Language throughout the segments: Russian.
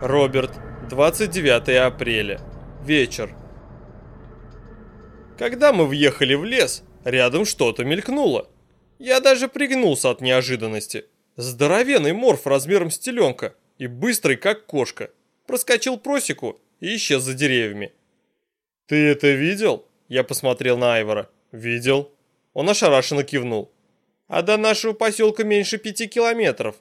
Роберт, 29 апреля. Вечер. Когда мы въехали в лес, рядом что-то мелькнуло. Я даже пригнулся от неожиданности. Здоровенный морф размером с теленка и быстрый, как кошка. Проскочил просеку и исчез за деревьями. «Ты это видел?» Я посмотрел на Айвора. «Видел». Он ошарашенно кивнул. «А до нашего поселка меньше пяти километров.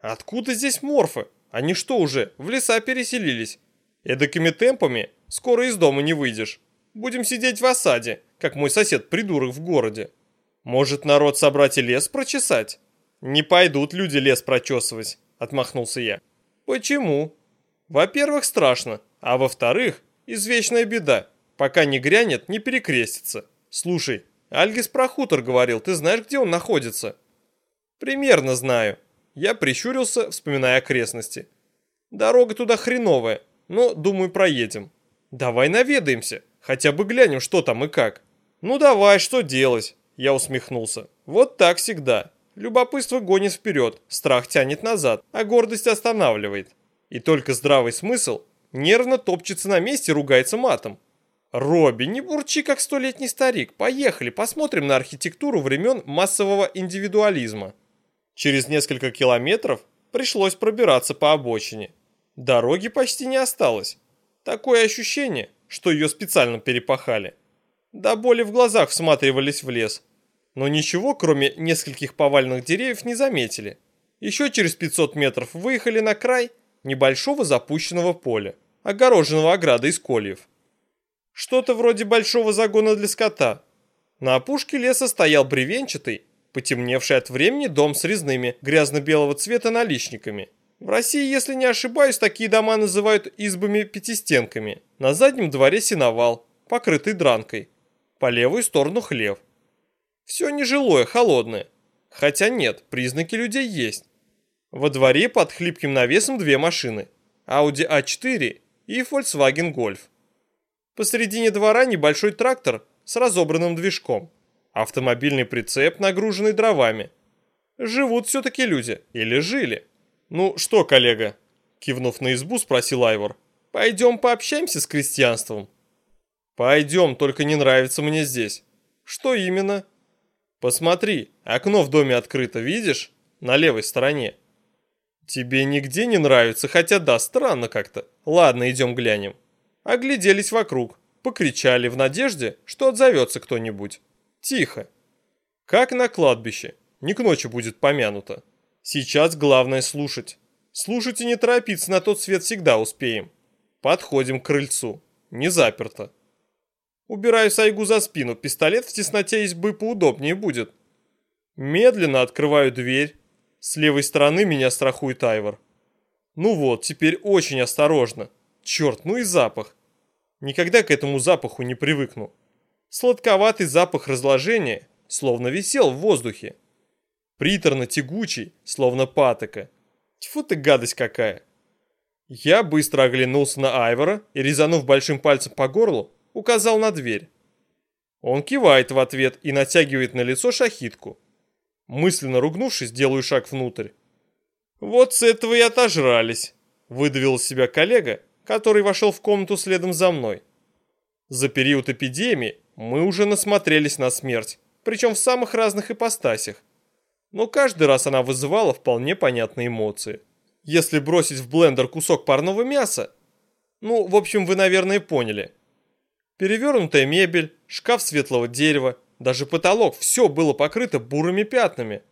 Откуда здесь морфы? Они что уже, в леса переселились? Эдакими темпами скоро из дома не выйдешь. Будем сидеть в осаде, как мой сосед-придурок в городе. Может, народ собрать и лес прочесать? Не пойдут люди лес прочесывать, отмахнулся я. Почему? Во-первых, страшно, а во-вторых, извечная беда. Пока не грянет, не перекрестится. Слушай, Альгис про хутор говорил, ты знаешь, где он находится? Примерно знаю. Я прищурился, вспоминая окрестности. Дорога туда хреновая, но, думаю, проедем. Давай наведаемся, хотя бы глянем, что там и как. Ну давай, что делать? Я усмехнулся. Вот так всегда. Любопытство гонит вперед, страх тянет назад, а гордость останавливает. И только здравый смысл нервно топчется на месте и ругается матом. «Робби, не бурчи, как столетний старик. Поехали, посмотрим на архитектуру времен массового индивидуализма». Через несколько километров пришлось пробираться по обочине. Дороги почти не осталось. Такое ощущение, что ее специально перепахали. До боли в глазах всматривались в лес. Но ничего, кроме нескольких поваленных деревьев, не заметили. Еще через 500 метров выехали на край небольшого запущенного поля, огороженного оградой из кольев. Что-то вроде большого загона для скота. На опушке леса стоял бревенчатый, потемневший от времени дом с резными грязно-белого цвета наличниками. В России, если не ошибаюсь, такие дома называют избами-пятистенками. На заднем дворе сеновал, покрытый дранкой. По левую сторону хлев. Все нежилое, холодное. Хотя нет, признаки людей есть. Во дворе под хлипким навесом две машины. Audi A4 и Volkswagen Golf. Посередине двора небольшой трактор с разобранным движком. Автомобильный прицеп, нагруженный дровами. Живут все-таки люди. Или жили. Ну что, коллега? Кивнув на избу, спросил Айвор. Пойдем пообщаемся с крестьянством. Пойдем, только не нравится мне здесь. Что именно? Посмотри, окно в доме открыто, видишь? На левой стороне. Тебе нигде не нравится, хотя да, странно как-то. Ладно, идем глянем. Огляделись вокруг, покричали в надежде, что отзовется кто-нибудь. Тихо. Как на кладбище. Не к ночи будет помянуто. Сейчас главное слушать. Слушать и не торопиться, на тот свет всегда успеем. Подходим к крыльцу. Не заперто. Убираю Сайгу за спину, пистолет в тесноте избы поудобнее будет. Медленно открываю дверь. С левой стороны меня страхует Айвор. Ну вот, теперь очень осторожно. Черт, ну и запах. Никогда к этому запаху не привыкну. Сладковатый запах разложения словно висел в воздухе. Приторно-тягучий, словно патока. Тьфу ты гадость какая. Я быстро оглянулся на Айвора и, резанув большим пальцем по горлу, указал на дверь. Он кивает в ответ и натягивает на лицо шахитку. Мысленно ругнувшись, делаю шаг внутрь. «Вот с этого и отожрались», — выдавил из себя коллега, который вошел в комнату следом за мной. За период эпидемии мы уже насмотрелись на смерть, причем в самых разных ипостасях. Но каждый раз она вызывала вполне понятные эмоции. Если бросить в блендер кусок парного мяса, ну, в общем, вы, наверное, поняли. Перевернутая мебель, шкаф светлого дерева, даже потолок, все было покрыто бурыми пятнами.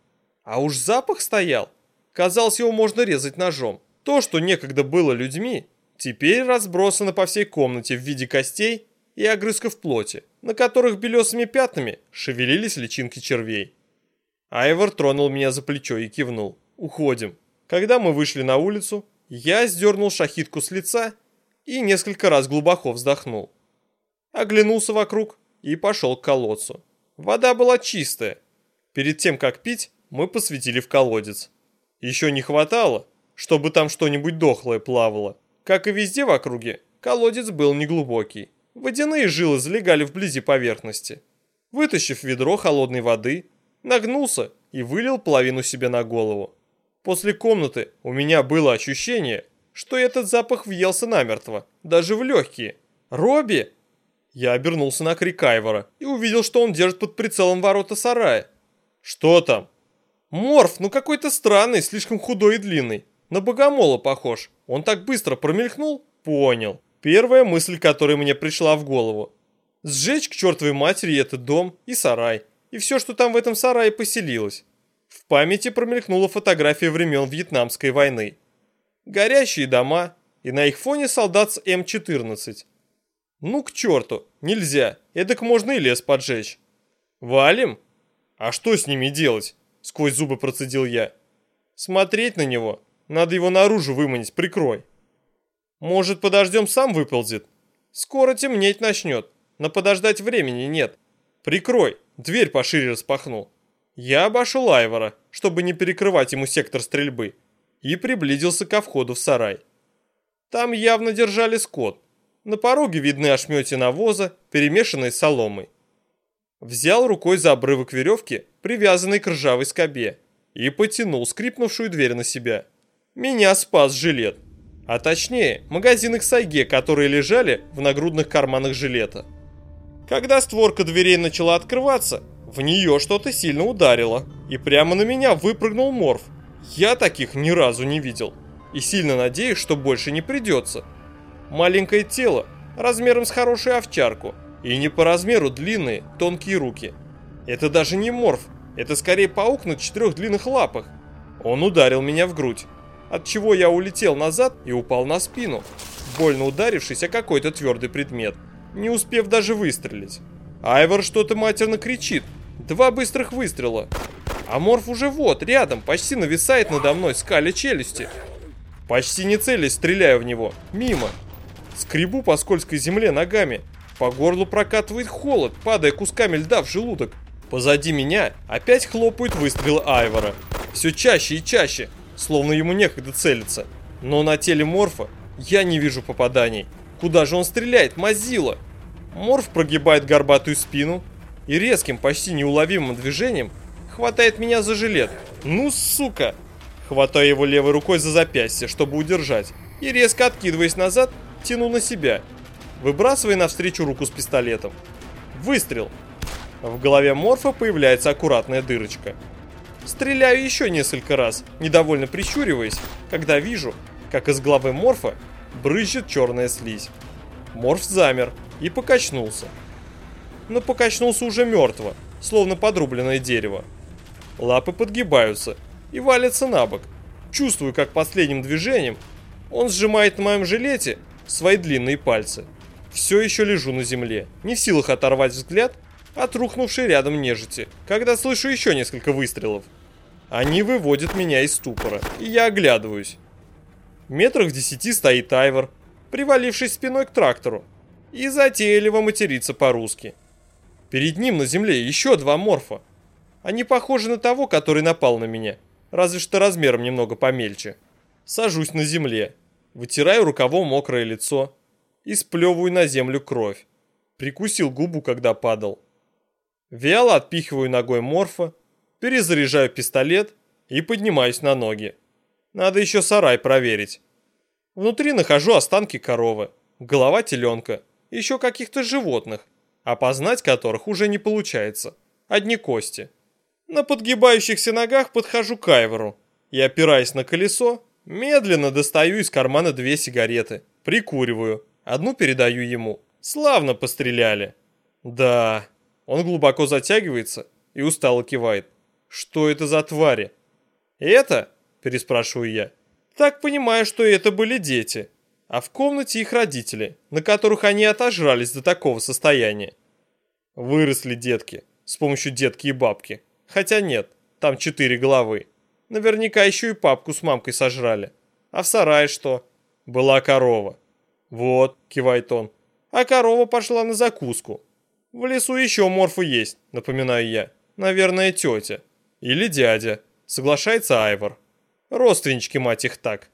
А уж запах стоял. Казалось, его можно резать ножом. То, что некогда было людьми, теперь разбросано по всей комнате в виде костей и огрызков плоти, на которых белесыми пятнами шевелились личинки червей. Айвор тронул меня за плечо и кивнул. «Уходим». Когда мы вышли на улицу, я сдернул шахитку с лица и несколько раз глубоко вздохнул. Оглянулся вокруг и пошел к колодцу. Вода была чистая. Перед тем, как пить, мы посветили в колодец. Еще не хватало, чтобы там что-нибудь дохлое плавало. Как и везде в округе, колодец был неглубокий. Водяные жилы залегали вблизи поверхности. Вытащив ведро холодной воды, нагнулся и вылил половину себе на голову. После комнаты у меня было ощущение, что этот запах въелся намертво, даже в легкие. «Робби!» Я обернулся на крик Айвора и увидел, что он держит под прицелом ворота сарая. «Что там?» «Морф, ну какой-то странный, слишком худой и длинный. На богомола похож. Он так быстро промелькнул?» «Понял. Первая мысль, которая мне пришла в голову. Сжечь к чертовой матери этот дом и сарай, и все, что там в этом сарае поселилось. В памяти промелькнула фотография времен Вьетнамской войны. Горящие дома, и на их фоне солдат с М-14. Ну к черту, нельзя, эдак можно и лес поджечь. Валим? А что с ними делать? Сквозь зубы процедил я. Смотреть на него, надо его наружу выманить, прикрой. Может, подождем, сам выползет? Скоро темнеть начнет, но подождать времени нет. Прикрой, дверь пошире распахнул. Я обошел Айвора, чтобы не перекрывать ему сектор стрельбы, и приблизился ко входу в сарай. Там явно держали скот. На пороге видны ошмети навоза, перемешанные с соломой. Взял рукой за обрывок веревки, привязанный к ржавой скобе, и потянул скрипнувшую дверь на себя. Меня спас жилет. А точнее, магазины к сайге, которые лежали в нагрудных карманах жилета. Когда створка дверей начала открываться, в нее что-то сильно ударило, и прямо на меня выпрыгнул морф. Я таких ни разу не видел, и сильно надеюсь, что больше не придется. Маленькое тело, размером с хорошую овчарку, и не по размеру длинные, тонкие руки. Это даже не морф, это скорее паук на четырех длинных лапах. Он ударил меня в грудь, от чего я улетел назад и упал на спину, больно ударившись о какой-то твердый предмет, не успев даже выстрелить. Айвор что-то матерно кричит, Два быстрых выстрела. А морф уже вот, рядом, почти нависает надо мной, скаля челюсти. Почти не целясь, стреляю в него. Мимо. Скребу по скользкой земле ногами. По горлу прокатывает холод, падая кусками льда в желудок. Позади меня опять хлопают выстрелы Айвора. Все чаще и чаще, словно ему некогда целиться. Но на теле Морфа я не вижу попаданий. Куда же он стреляет, Мазила? Морф прогибает горбатую спину, и резким, почти неуловимым движением хватает меня за жилет. Ну, сука! Хватаю его левой рукой за запястье, чтобы удержать, и резко откидываясь назад, тяну на себя, выбрасывая навстречу руку с пистолетом. Выстрел. В голове Морфа появляется аккуратная дырочка. Стреляю еще несколько раз, недовольно прищуриваясь, когда вижу, как из головы Морфа брызжет черная слизь. Морф замер и покачнулся но покачнулся уже мертво, словно подрубленное дерево. Лапы подгибаются и валятся на бок. Чувствую, как последним движением он сжимает на моем жилете свои длинные пальцы. Все еще лежу на земле, не в силах оторвать взгляд от рухнувшей рядом нежити, когда слышу еще несколько выстрелов. Они выводят меня из ступора, и я оглядываюсь. В метрах в десяти стоит Айвор, привалившись спиной к трактору, и затейливо матерится по-русски. Перед ним на земле еще два морфа. Они похожи на того, который напал на меня, разве что размером немного помельче. Сажусь на земле, вытираю рукавом мокрое лицо и сплевываю на землю кровь. Прикусил губу, когда падал. Вяло отпихиваю ногой морфа, перезаряжаю пистолет и поднимаюсь на ноги. Надо еще сарай проверить. Внутри нахожу останки коровы, голова теленка, еще каких-то животных опознать которых уже не получается. Одни кости. На подгибающихся ногах подхожу к Айвору и, опираясь на колесо, медленно достаю из кармана две сигареты, прикуриваю, одну передаю ему. Славно постреляли. Да, он глубоко затягивается и устало кивает. Что это за твари? Это? Переспрашиваю я. Так понимаю, что это были дети а в комнате их родители, на которых они отожрались до такого состояния. Выросли детки, с помощью детки и бабки. Хотя нет, там четыре головы. Наверняка еще и папку с мамкой сожрали. А в сарае что? Была корова. Вот, кивает он. А корова пошла на закуску. В лесу еще морфы есть, напоминаю я. Наверное, тетя. Или дядя. Соглашается Айвор. Родственнички, мать их так.